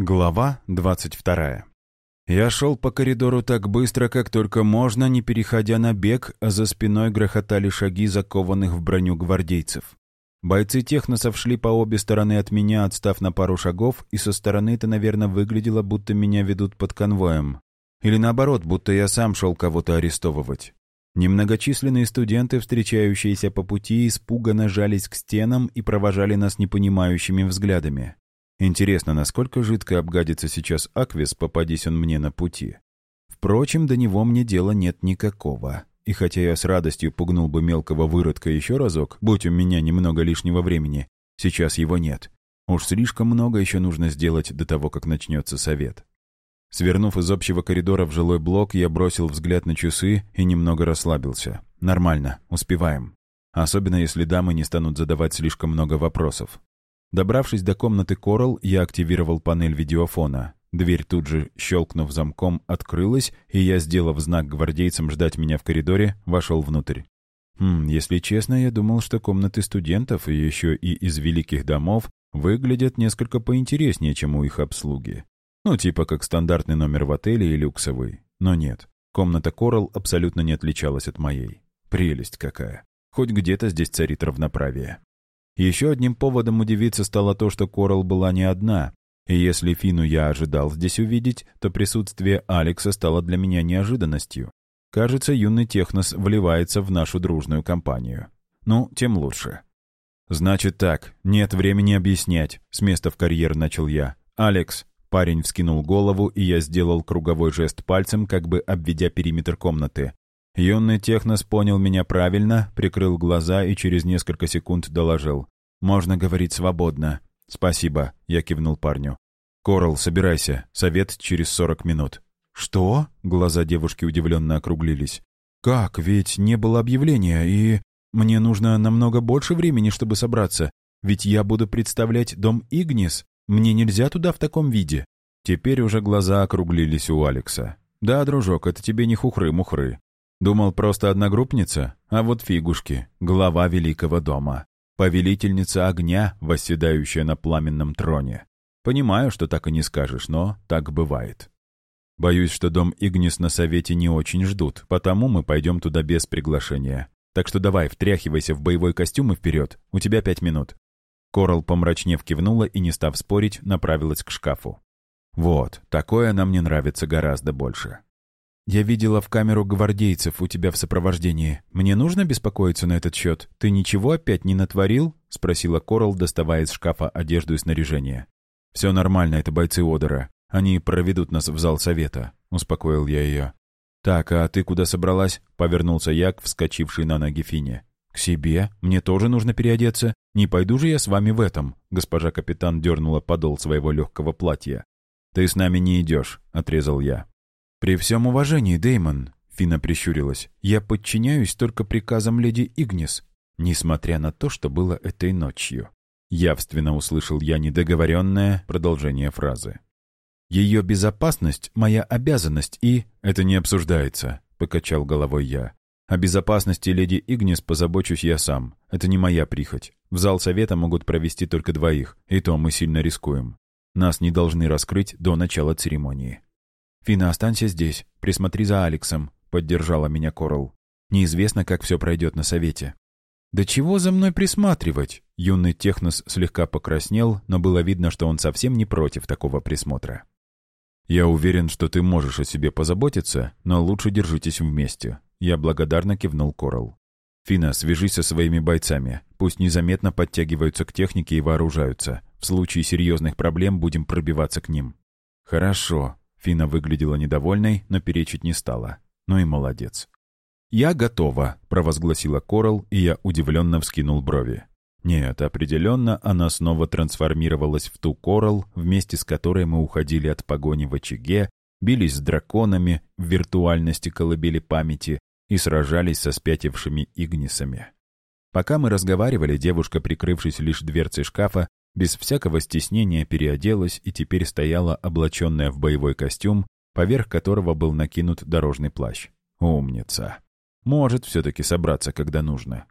Глава 22. Я шел по коридору так быстро, как только можно, не переходя на бег, а за спиной грохотали шаги закованных в броню гвардейцев. Бойцы техносов шли по обе стороны от меня, отстав на пару шагов, и со стороны это, наверное, выглядело, будто меня ведут под конвоем. Или наоборот, будто я сам шел кого-то арестовывать. Немногочисленные студенты, встречающиеся по пути, испуганно жались к стенам и провожали нас непонимающими взглядами. Интересно, насколько жидко обгадится сейчас Аквис, попадись он мне на пути. Впрочем, до него мне дела нет никакого. И хотя я с радостью пугнул бы мелкого выродка еще разок, будь у меня немного лишнего времени, сейчас его нет. Уж слишком много еще нужно сделать до того, как начнется совет. Свернув из общего коридора в жилой блок, я бросил взгляд на часы и немного расслабился. Нормально, успеваем. Особенно если дамы не станут задавать слишком много вопросов. Добравшись до комнаты Корал, я активировал панель видеофона. Дверь тут же, щелкнув замком, открылась, и я, сделав знак гвардейцам ждать меня в коридоре, вошел внутрь. Хм, если честно, я думал, что комнаты студентов и еще и из великих домов выглядят несколько поинтереснее, чем у их обслуги. Ну, типа как стандартный номер в отеле и люксовый. Но нет, комната Корал абсолютно не отличалась от моей. Прелесть какая. Хоть где-то здесь царит равноправие. Еще одним поводом удивиться стало то, что Корал была не одна, и если Фину я ожидал здесь увидеть, то присутствие Алекса стало для меня неожиданностью. Кажется, юный Технос вливается в нашу дружную компанию. Ну, тем лучше. «Значит так, нет времени объяснять», — с места в карьер начал я. «Алекс». Парень вскинул голову, и я сделал круговой жест пальцем, как бы обведя периметр комнаты. Юный технос понял меня правильно, прикрыл глаза и через несколько секунд доложил. «Можно говорить свободно». «Спасибо», — я кивнул парню. «Корал, собирайся. Совет через сорок минут». «Что?» — глаза девушки удивленно округлились. «Как? Ведь не было объявления, и... Мне нужно намного больше времени, чтобы собраться. Ведь я буду представлять дом Игнис. Мне нельзя туда в таком виде». Теперь уже глаза округлились у Алекса. «Да, дружок, это тебе не хухры-мухры. Думал, просто одногруппница, а вот фигушки, глава великого дома. Повелительница огня, восседающая на пламенном троне. Понимаю, что так и не скажешь, но так бывает. Боюсь, что дом Игнис на совете не очень ждут, потому мы пойдем туда без приглашения. Так что давай, втряхивайся в боевой костюм и вперед. У тебя пять минут». Корал, помрачнев, кивнула и, не став спорить, направилась к шкафу. «Вот, такое нам не нравится гораздо больше. «Я видела в камеру гвардейцев у тебя в сопровождении. Мне нужно беспокоиться на этот счет? Ты ничего опять не натворил?» — спросила Корал, доставая из шкафа одежду и снаряжение. «Все нормально, это бойцы Одера. Они проведут нас в зал совета», — успокоил я ее. «Так, а ты куда собралась?» — повернулся я к вскочившей на ноги Фине. «К себе? Мне тоже нужно переодеться. Не пойду же я с вами в этом», — госпожа капитан дернула подол своего легкого платья. «Ты с нами не идешь», — отрезал я. «При всем уважении, Деймон», — Фина прищурилась, «я подчиняюсь только приказам леди Игнис, несмотря на то, что было этой ночью». Явственно услышал я недоговоренное продолжение фразы. «Ее безопасность — моя обязанность, и...» «Это не обсуждается», — покачал головой я. «О безопасности леди Игнис позабочусь я сам. Это не моя прихоть. В зал совета могут провести только двоих, и то мы сильно рискуем. Нас не должны раскрыть до начала церемонии». «Фина, останься здесь. Присмотри за Алексом», — поддержала меня Корал. «Неизвестно, как все пройдет на совете». «Да чего за мной присматривать?» Юный технос слегка покраснел, но было видно, что он совсем не против такого присмотра. «Я уверен, что ты можешь о себе позаботиться, но лучше держитесь вместе». Я благодарно кивнул Корал. «Фина, свяжись со своими бойцами. Пусть незаметно подтягиваются к технике и вооружаются. В случае серьезных проблем будем пробиваться к ним». «Хорошо», Фина выглядела недовольной, но перечить не стала. Ну и молодец. «Я готова», — провозгласила Корал, и я удивленно вскинул брови. Нет, определенно она снова трансформировалась в ту Корал, вместе с которой мы уходили от погони в очаге, бились с драконами в виртуальности колыбели памяти и сражались со спятившими игнисами. Пока мы разговаривали, девушка, прикрывшись лишь дверцей шкафа, без всякого стеснения переоделась и теперь стояла облаченная в боевой костюм, поверх которого был накинут дорожный плащ. Умница. Может все-таки собраться, когда нужно.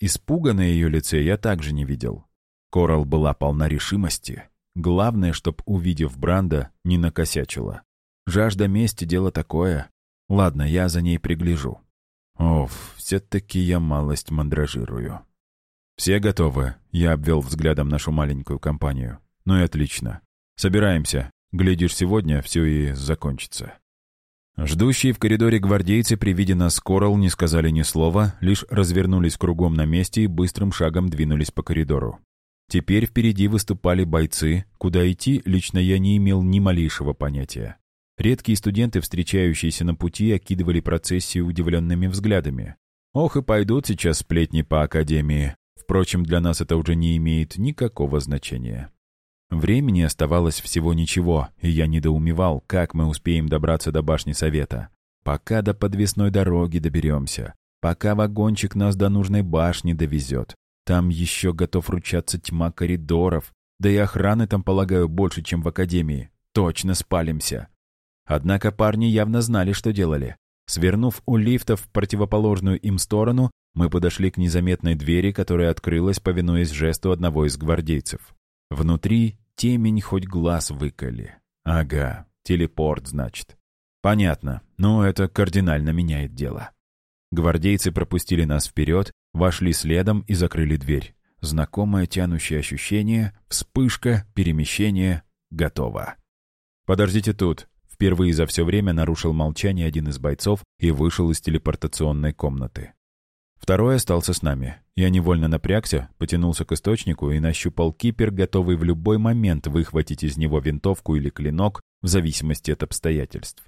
Испуга на ее лице я также не видел. Корал была полна решимости. Главное, чтоб, увидев Бранда, не накосячила. Жажда мести — дело такое. Ладно, я за ней пригляжу. Оф, все-таки я малость мандражирую. «Все готовы?» — я обвел взглядом нашу маленькую компанию. «Ну и отлично. Собираемся. Глядишь, сегодня все и закончится». Ждущие в коридоре гвардейцы при виде нас Коралл не сказали ни слова, лишь развернулись кругом на месте и быстрым шагом двинулись по коридору. Теперь впереди выступали бойцы, куда идти лично я не имел ни малейшего понятия. Редкие студенты, встречающиеся на пути, окидывали процессию удивленными взглядами. Ох, и пойдут сейчас сплетни по академии. Впрочем, для нас это уже не имеет никакого значения. Времени оставалось всего ничего, и я недоумевал, как мы успеем добраться до башни совета. Пока до подвесной дороги доберемся, пока вагончик нас до нужной башни довезет. Там еще готов ручаться тьма коридоров, да и охраны там, полагаю, больше, чем в академии. Точно спалимся. Однако парни явно знали, что делали. Свернув у лифта в противоположную им сторону, мы подошли к незаметной двери, которая открылась, повинуясь жесту одного из гвардейцев. Внутри темень хоть глаз выколи. Ага, телепорт, значит. Понятно, но это кардинально меняет дело. Гвардейцы пропустили нас вперед, вошли следом и закрыли дверь. Знакомое тянущее ощущение, вспышка, перемещение, готово. «Подождите тут», Впервые за все время нарушил молчание один из бойцов и вышел из телепортационной комнаты. Второй остался с нами. Я невольно напрягся, потянулся к источнику и нащупал кипер, готовый в любой момент выхватить из него винтовку или клинок, в зависимости от обстоятельств.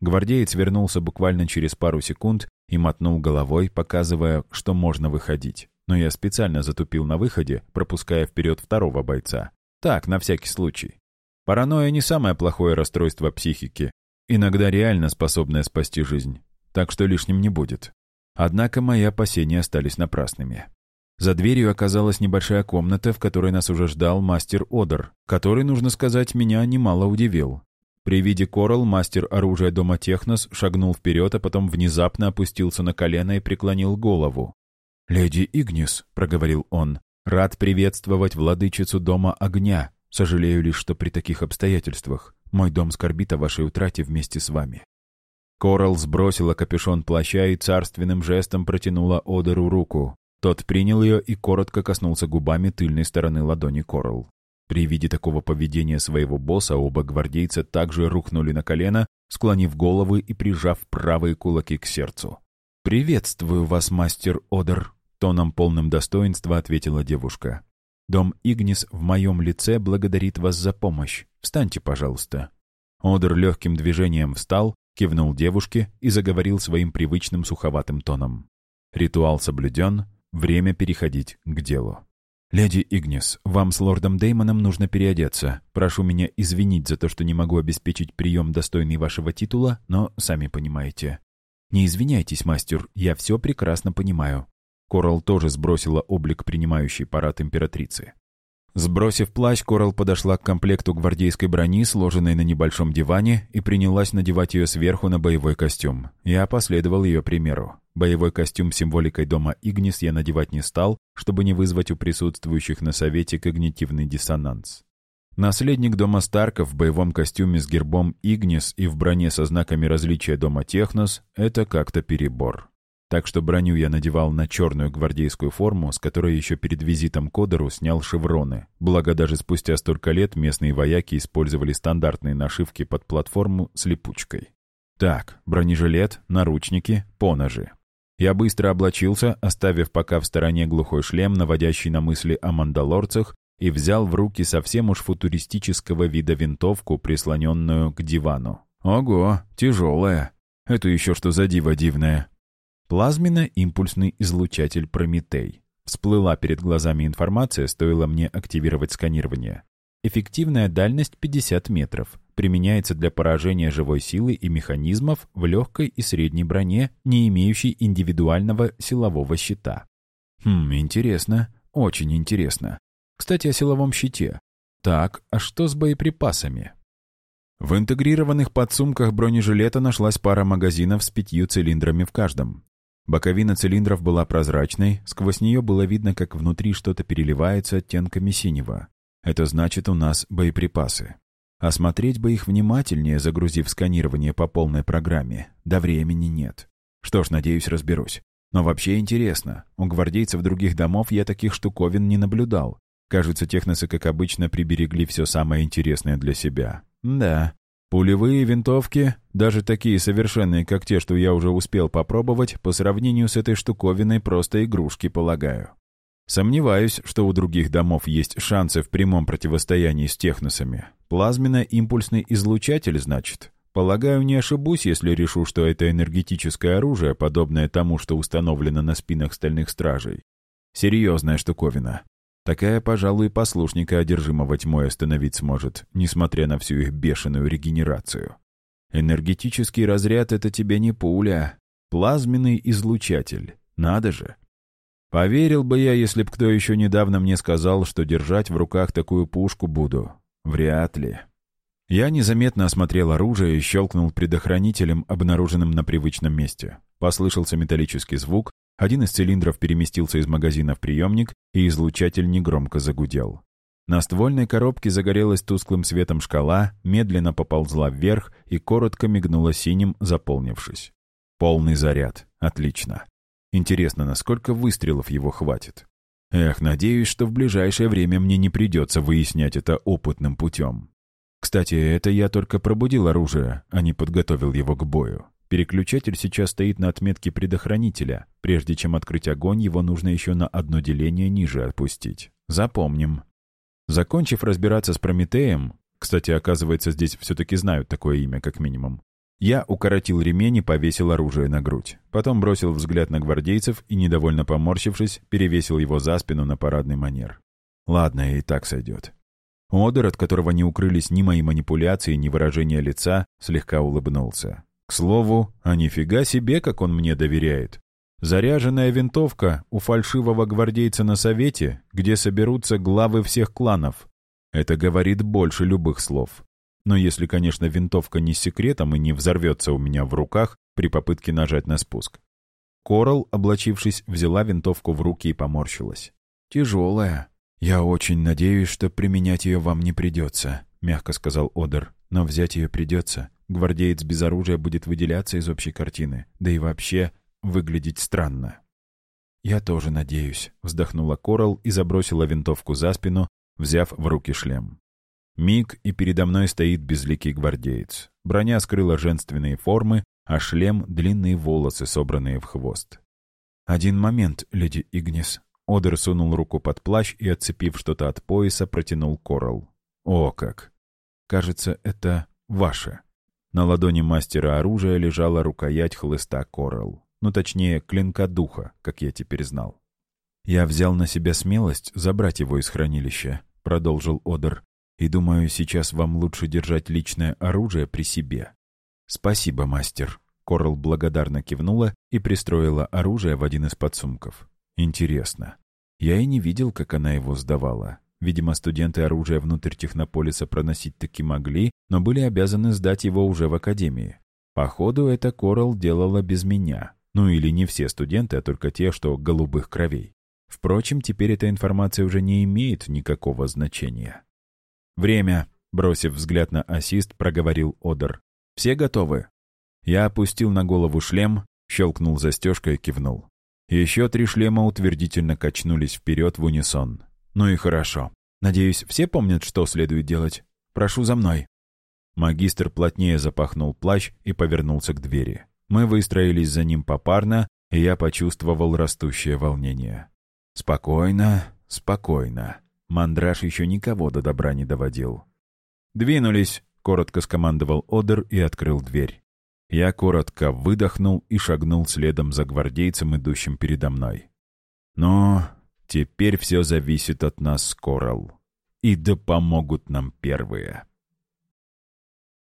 Гвардеец вернулся буквально через пару секунд и мотнул головой, показывая, что можно выходить. Но я специально затупил на выходе, пропуская вперед второго бойца. Так, на всякий случай. Паранойя не самое плохое расстройство психики, иногда реально способное спасти жизнь, так что лишним не будет. Однако мои опасения остались напрасными. За дверью оказалась небольшая комната, в которой нас уже ждал мастер Одер, который, нужно сказать, меня немало удивил. При виде Коралл мастер оружия дома Технос шагнул вперед, а потом внезапно опустился на колено и преклонил голову. «Леди Игнис», — проговорил он, — «рад приветствовать владычицу дома огня, Сожалею лишь, что при таких обстоятельствах мой дом скорбит о вашей утрате вместе с вами». Коралл сбросила капюшон плаща и царственным жестом протянула Одеру руку. Тот принял ее и коротко коснулся губами тыльной стороны ладони Коралл. При виде такого поведения своего босса оба гвардейца также рухнули на колено, склонив головы и прижав правые кулаки к сердцу. «Приветствую вас, мастер Одер», — тоном полным достоинства ответила девушка. Дом Игнис в моем лице благодарит вас за помощь. Встаньте, пожалуйста». Одер легким движением встал, кивнул девушке и заговорил своим привычным суховатым тоном. Ритуал соблюден, время переходить к делу. «Леди Игнис, вам с лордом Деймоном нужно переодеться. Прошу меня извинить за то, что не могу обеспечить прием, достойный вашего титула, но сами понимаете». «Не извиняйтесь, мастер, я все прекрасно понимаю. Корал тоже сбросила облик принимающей парад императрицы. Сбросив плащ, Корал подошла к комплекту гвардейской брони, сложенной на небольшом диване, и принялась надевать ее сверху на боевой костюм. Я последовал ее примеру. Боевой костюм с символикой дома Игнис я надевать не стал, чтобы не вызвать у присутствующих на совете когнитивный диссонанс. Наследник дома Старков в боевом костюме с гербом Игнис и в броне со знаками различия дома Технос — это как-то перебор. Так что броню я надевал на черную гвардейскую форму, с которой еще перед визитом к Одеру снял шевроны. Благо, даже спустя столько лет местные вояки использовали стандартные нашивки под платформу с липучкой. Так, бронежилет, наручники, поножи. Я быстро облачился, оставив пока в стороне глухой шлем, наводящий на мысли о мандалорцах, и взял в руки совсем уж футуристического вида винтовку, прислоненную к дивану. Ого, тяжелая. Это еще что за диво дивное. Плазменно-импульсный излучатель «Прометей». Всплыла перед глазами информация, стоило мне активировать сканирование. Эффективная дальность 50 метров. Применяется для поражения живой силы и механизмов в легкой и средней броне, не имеющей индивидуального силового щита. Хм, интересно. Очень интересно. Кстати, о силовом щите. Так, а что с боеприпасами? В интегрированных подсумках бронежилета нашлась пара магазинов с пятью цилиндрами в каждом. Боковина цилиндров была прозрачной, сквозь нее было видно, как внутри что-то переливается оттенками синего. Это значит, у нас боеприпасы. Осмотреть бы их внимательнее, загрузив сканирование по полной программе. Да времени нет. Что ж, надеюсь, разберусь. Но вообще интересно. У гвардейцев других домов я таких штуковин не наблюдал. Кажется, техносы, как обычно, приберегли все самое интересное для себя. Да, пулевые винтовки, даже такие совершенные, как те, что я уже успел попробовать, по сравнению с этой штуковиной просто игрушки, полагаю. Сомневаюсь, что у других домов есть шансы в прямом противостоянии с техносами. Плазменно-импульсный излучатель, значит? Полагаю, не ошибусь, если решу, что это энергетическое оружие, подобное тому, что установлено на спинах стальных стражей. Серьезная штуковина. Такая, пожалуй, послушника одержимого тьмой остановить сможет, несмотря на всю их бешеную регенерацию. Энергетический разряд — это тебе не пуля. Плазменный излучатель. Надо же. Поверил бы я, если б кто еще недавно мне сказал, что держать в руках такую пушку буду. Вряд ли. Я незаметно осмотрел оружие и щелкнул предохранителем, обнаруженным на привычном месте. Послышался металлический звук, один из цилиндров переместился из магазина в приемник, и излучатель негромко загудел. На ствольной коробке загорелась тусклым светом шкала, медленно поползла вверх и коротко мигнула синим, заполнившись. Полный заряд. Отлично. Интересно, насколько выстрелов его хватит? Эх, надеюсь, что в ближайшее время мне не придется выяснять это опытным путем. Кстати, это я только пробудил оружие, а не подготовил его к бою. Переключатель сейчас стоит на отметке предохранителя. Прежде чем открыть огонь, его нужно еще на одно деление ниже отпустить. Запомним. Закончив разбираться с Прометеем, кстати, оказывается, здесь все-таки знают такое имя, как минимум, я укоротил ремень и повесил оружие на грудь. Потом бросил взгляд на гвардейцев и, недовольно поморщившись, перевесил его за спину на парадный манер. Ладно, и так сойдет. Одер, от которого не укрылись ни мои манипуляции, ни выражение лица, слегка улыбнулся. К слову, а нифига себе, как он мне доверяет. Заряженная винтовка у фальшивого гвардейца на совете, где соберутся главы всех кланов. Это говорит больше любых слов. Но если, конечно, винтовка не с секретом и не взорвется у меня в руках при попытке нажать на спуск. Корал, облачившись, взяла винтовку в руки и поморщилась. «Тяжелая», «Я очень надеюсь, что применять ее вам не придется», — мягко сказал Одер. «Но взять ее придется. Гвардеец без оружия будет выделяться из общей картины, да и вообще выглядеть странно». «Я тоже надеюсь», — вздохнула Корал и забросила винтовку за спину, взяв в руки шлем. Миг, и передо мной стоит безликий гвардеец. Броня скрыла женственные формы, а шлем — длинные волосы, собранные в хвост. «Один момент, леди Игнис», Одер сунул руку под плащ и, отцепив что-то от пояса, протянул Корал. «О как! Кажется, это ваше». На ладони мастера оружия лежала рукоять хлыста Корал. Ну, точнее, клинка духа, как я теперь знал. «Я взял на себя смелость забрать его из хранилища», — продолжил Одер. «И думаю, сейчас вам лучше держать личное оружие при себе». «Спасибо, мастер». Корал благодарно кивнула и пристроила оружие в один из подсумков. Интересно. Я и не видел, как она его сдавала. Видимо, студенты оружия внутрь технополиса проносить таки могли, но были обязаны сдать его уже в академии. Походу, это Корал делала без меня. Ну или не все студенты, а только те, что голубых кровей. Впрочем, теперь эта информация уже не имеет никакого значения. «Время», — бросив взгляд на ассист, проговорил Одер. «Все готовы?» Я опустил на голову шлем, щелкнул застежкой и кивнул. Еще три шлема утвердительно качнулись вперед в унисон. «Ну и хорошо. Надеюсь, все помнят, что следует делать. Прошу за мной». Магистр плотнее запахнул плащ и повернулся к двери. Мы выстроились за ним попарно, и я почувствовал растущее волнение. «Спокойно, спокойно. Мандраж еще никого до добра не доводил». «Двинулись», — коротко скомандовал Одер и открыл дверь. Я коротко выдохнул и шагнул следом за гвардейцем, идущим передо мной. Но теперь все зависит от нас, Коралл. И да помогут нам первые.